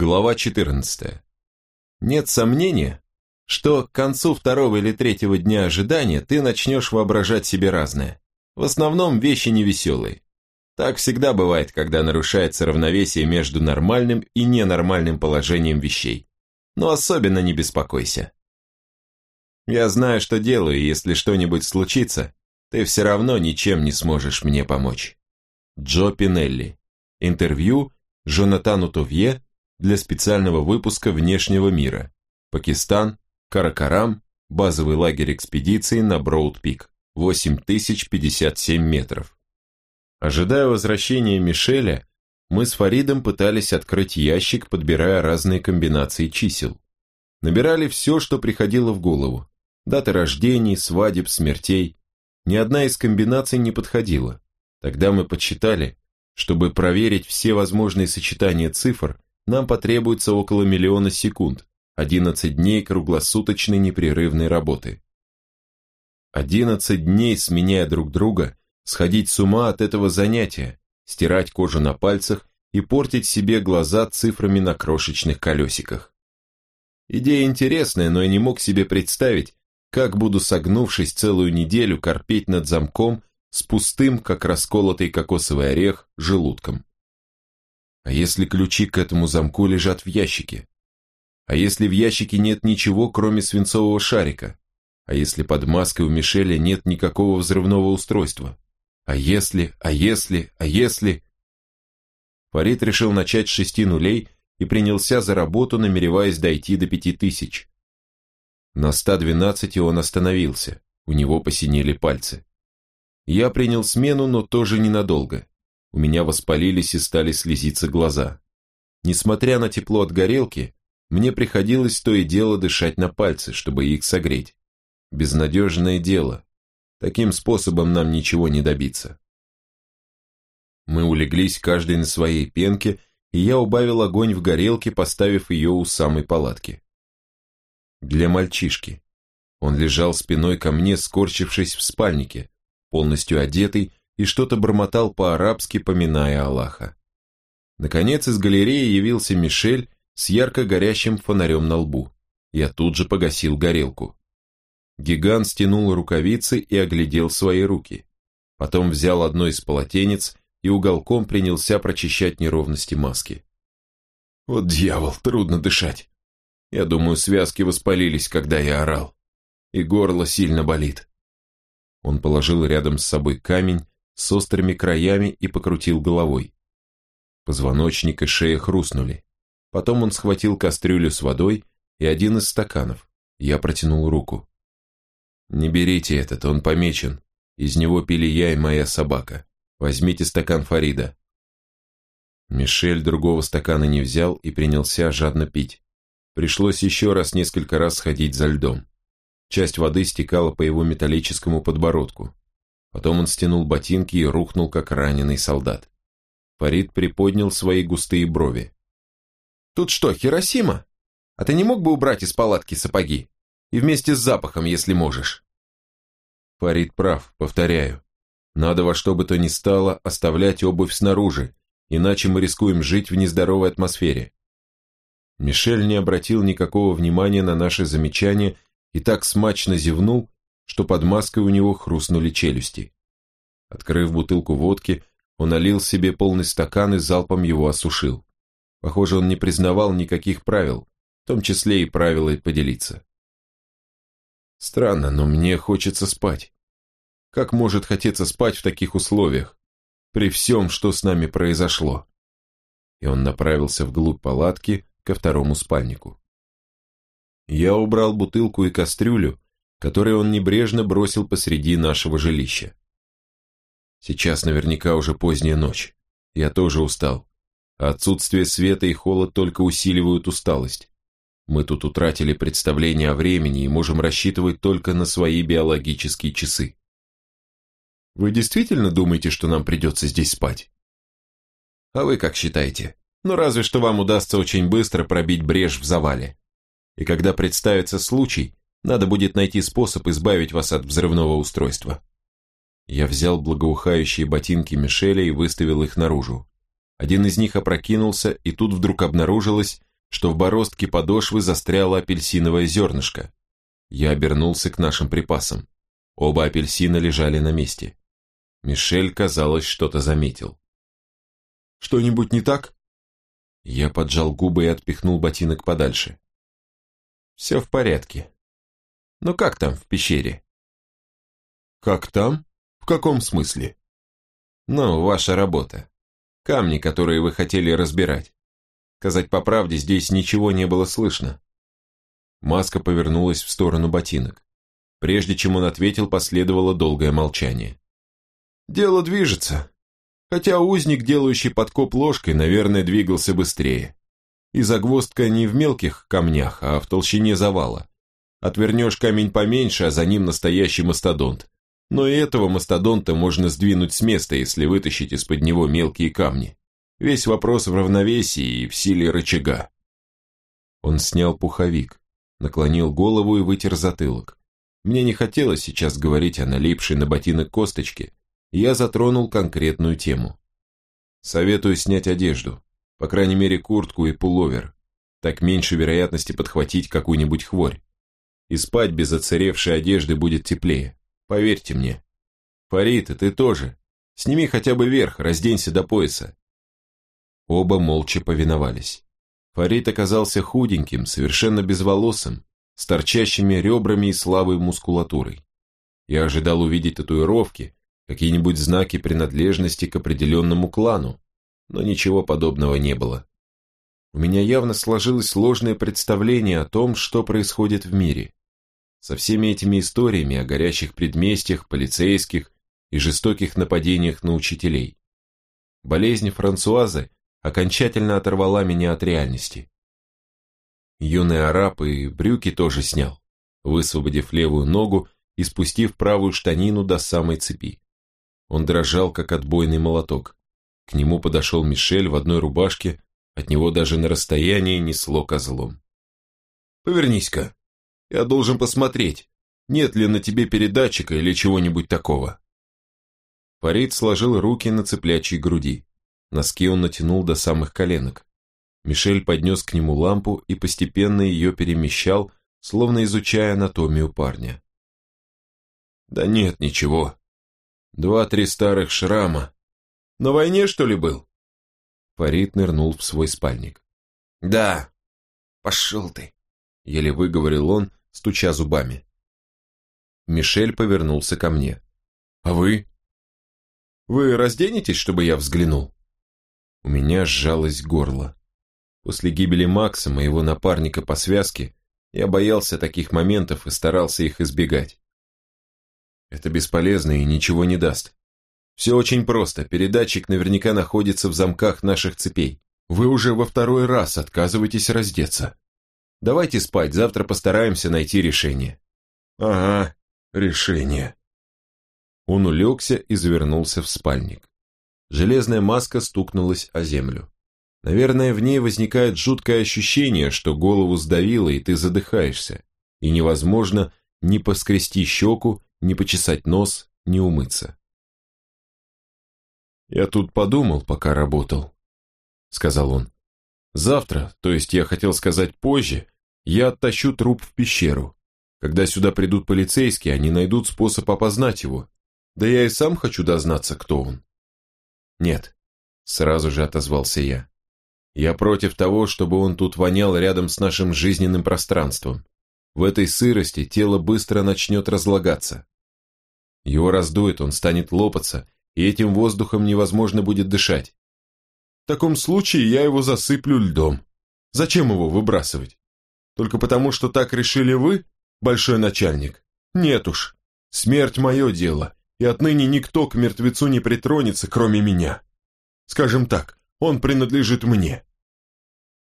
Глава 14. Нет сомнения, что к концу второго или третьего дня ожидания ты начнешь воображать себе разное. В основном вещи невеселые. Так всегда бывает, когда нарушается равновесие между нормальным и ненормальным положением вещей. Но особенно не беспокойся. Я знаю, что делаю, если что-нибудь случится, ты все равно ничем не сможешь мне помочь. Джо Пинелли. Интервью Жонатану Тувье для специального выпуска «Внешнего мира». Пакистан, Каракарам, базовый лагерь экспедиции на Броуд-Пик, 8057 метров. Ожидая возвращения Мишеля, мы с Фаридом пытались открыть ящик, подбирая разные комбинации чисел. Набирали все, что приходило в голову. Даты рождений, свадеб, смертей. Ни одна из комбинаций не подходила. Тогда мы подсчитали, чтобы проверить все возможные сочетания цифр, нам потребуется около миллиона секунд, 11 дней круглосуточной непрерывной работы. 11 дней, сменяя друг друга, сходить с ума от этого занятия, стирать кожу на пальцах и портить себе глаза цифрами на крошечных колесиках. Идея интересная, но я не мог себе представить, как буду, согнувшись целую неделю, корпеть над замком с пустым, как расколотый кокосовый орех, желудком. А если ключи к этому замку лежат в ящике? А если в ящике нет ничего, кроме свинцового шарика? А если под маской у Мишеля нет никакого взрывного устройства? А если, а если, а если... Фарид решил начать с шести нулей и принялся за работу, намереваясь дойти до пяти тысяч. На 112 он остановился, у него посинели пальцы. Я принял смену, но тоже ненадолго. У меня воспалились и стали слезиться глаза. Несмотря на тепло от горелки, мне приходилось то и дело дышать на пальцы, чтобы их согреть. Безнадежное дело. Таким способом нам ничего не добиться. Мы улеглись каждый на своей пенке, и я убавил огонь в горелке, поставив ее у самой палатки. Для мальчишки. Он лежал спиной ко мне, скорчившись в спальнике, полностью одетый и что-то бормотал по-арабски, поминая Аллаха. Наконец из галереи явился Мишель с ярко горящим фонарем на лбу. Я тут же погасил горелку. Гигант стянул рукавицы и оглядел свои руки. Потом взял одно из полотенец и уголком принялся прочищать неровности маски. Вот дьявол, трудно дышать. Я думаю, связки воспалились, когда я орал. И горло сильно болит. Он положил рядом с собой камень, с острыми краями и покрутил головой. Позвоночник и шея хрустнули. Потом он схватил кастрюлю с водой и один из стаканов. Я протянул руку. «Не берите этот, он помечен. Из него пили я и моя собака. Возьмите стакан Фарида». Мишель другого стакана не взял и принялся жадно пить. Пришлось еще раз несколько раз сходить за льдом. Часть воды стекала по его металлическому подбородку. Потом он стянул ботинки и рухнул, как раненый солдат. Фарид приподнял свои густые брови. «Тут что, Хиросима? А ты не мог бы убрать из палатки сапоги? И вместе с запахом, если можешь?» Фарид прав, повторяю. Надо во что бы то ни стало оставлять обувь снаружи, иначе мы рискуем жить в нездоровой атмосфере. Мишель не обратил никакого внимания на наши замечания и так смачно зевнул, что под маской у него хрустнули челюсти. Открыв бутылку водки, он налил себе полный стакан и залпом его осушил. Похоже, он не признавал никаких правил, в том числе и правила поделиться. Странно, но мне хочется спать. Как может хотеться спать в таких условиях, при всем, что с нами произошло? И он направился вглубь палатки ко второму спальнику. Я убрал бутылку и кастрюлю, который он небрежно бросил посреди нашего жилища. Сейчас наверняка уже поздняя ночь. Я тоже устал. отсутствие света и холод только усиливают усталость. Мы тут утратили представление о времени и можем рассчитывать только на свои биологические часы. Вы действительно думаете, что нам придется здесь спать? А вы как считаете? Ну разве что вам удастся очень быстро пробить брешь в завале. И когда представится случай, надо будет найти способ избавить вас от взрывного устройства. Я взял благоухающие ботинки Мишеля и выставил их наружу. Один из них опрокинулся, и тут вдруг обнаружилось, что в бороздке подошвы застряло апельсиновое зернышко. Я обернулся к нашим припасам. Оба апельсина лежали на месте. Мишель, казалось, что-то заметил. «Что-нибудь не так?» Я поджал губы и отпихнул ботинок подальше. «Все в порядке. Ну как там в пещере?» «Как там? В каком смысле?» «Ну, ваша работа. Камни, которые вы хотели разбирать. Сказать по правде, здесь ничего не было слышно». Маска повернулась в сторону ботинок. Прежде чем он ответил, последовало долгое молчание. «Дело движется. Хотя узник, делающий подкоп ложкой, наверное, двигался быстрее. И загвоздка не в мелких камнях, а в толщине завала. Отвернешь камень поменьше, а за ним настоящий мастодонт. Но и этого мастодонта можно сдвинуть с места, если вытащить из-под него мелкие камни. Весь вопрос в равновесии и в силе рычага. Он снял пуховик, наклонил голову и вытер затылок. Мне не хотелось сейчас говорить о налипшей на ботинок косточке, я затронул конкретную тему. Советую снять одежду, по крайней мере куртку и пуловер, так меньше вероятности подхватить какую-нибудь хворь. И спать без оцаревшей одежды будет теплее, поверьте мне. Фарид, и ты тоже. Сними хотя бы верх, разденься до пояса. Оба молча повиновались. Фарид оказался худеньким, совершенно безволосым, с торчащими ребрами и слабой мускулатурой. Я ожидал увидеть татуировки, какие-нибудь знаки принадлежности к определенному клану, но ничего подобного не было. У меня явно сложилось ложное представление о том, что происходит в мире. Со всеми этими историями о горящих предместьях, полицейских и жестоких нападениях на учителей. Болезнь Франсуазы окончательно оторвала меня от реальности. Юный араб и брюки тоже снял, высвободив левую ногу и спустив правую штанину до самой цепи. Он дрожал, как отбойный молоток. К нему подошел Мишель в одной рубашке, от него даже на расстоянии несло козлом. «Повернись-ка, я должен посмотреть, нет ли на тебе передатчика или чего-нибудь такого». Фарид сложил руки на цыплячьей груди. Носки он натянул до самых коленок. Мишель поднес к нему лампу и постепенно ее перемещал, словно изучая анатомию парня. «Да нет, ничего», Два-три старых шрама. На войне, что ли, был?» Фарид нырнул в свой спальник. «Да, пошел ты», — еле выговорил он, стуча зубами. Мишель повернулся ко мне. «А вы?» «Вы разденетесь, чтобы я взглянул?» У меня сжалось горло. После гибели Макса, моего напарника по связке, я боялся таких моментов и старался их избегать. Это бесполезно и ничего не даст. Все очень просто, передатчик наверняка находится в замках наших цепей. Вы уже во второй раз отказываетесь раздеться. Давайте спать, завтра постараемся найти решение. Ага, решение. Он улегся и завернулся в спальник. Железная маска стукнулась о землю. Наверное, в ней возникает жуткое ощущение, что голову сдавило, и ты задыхаешься, и невозможно ни поскрести щеку, ни почесать нос, ни умыться. «Я тут подумал, пока работал», — сказал он. «Завтра, то есть я хотел сказать позже, я оттащу труп в пещеру. Когда сюда придут полицейские, они найдут способ опознать его. Да я и сам хочу дознаться, кто он». «Нет», — сразу же отозвался я. «Я против того, чтобы он тут вонял рядом с нашим жизненным пространством. В этой сырости тело быстро начнет разлагаться. Его раздует, он станет лопаться, и этим воздухом невозможно будет дышать. В таком случае я его засыплю льдом. Зачем его выбрасывать? Только потому, что так решили вы, большой начальник? Нет уж, смерть мое дело, и отныне никто к мертвецу не притронется, кроме меня. Скажем так, он принадлежит мне.